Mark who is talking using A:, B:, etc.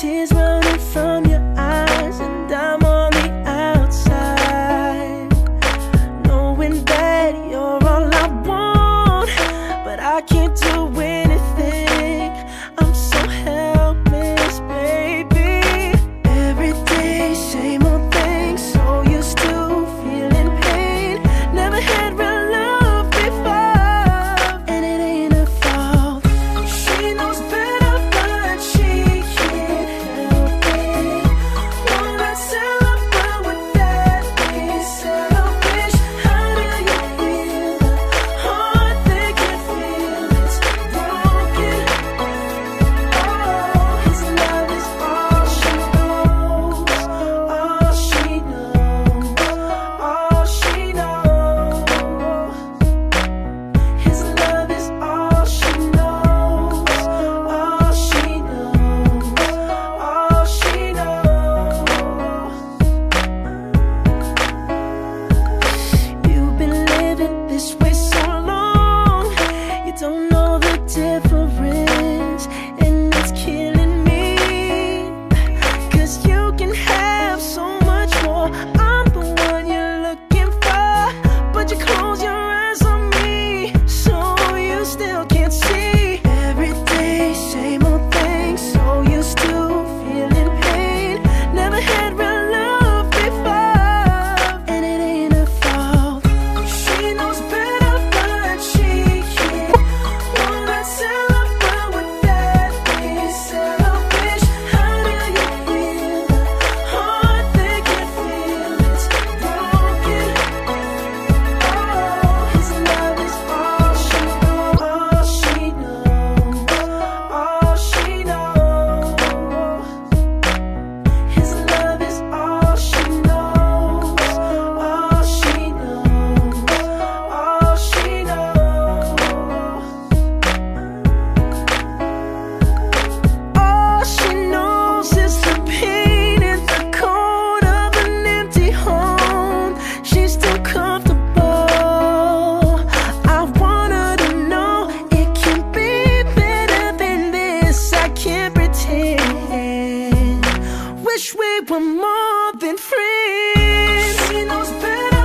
A: Tears running from wish we were more than friends. Knows better.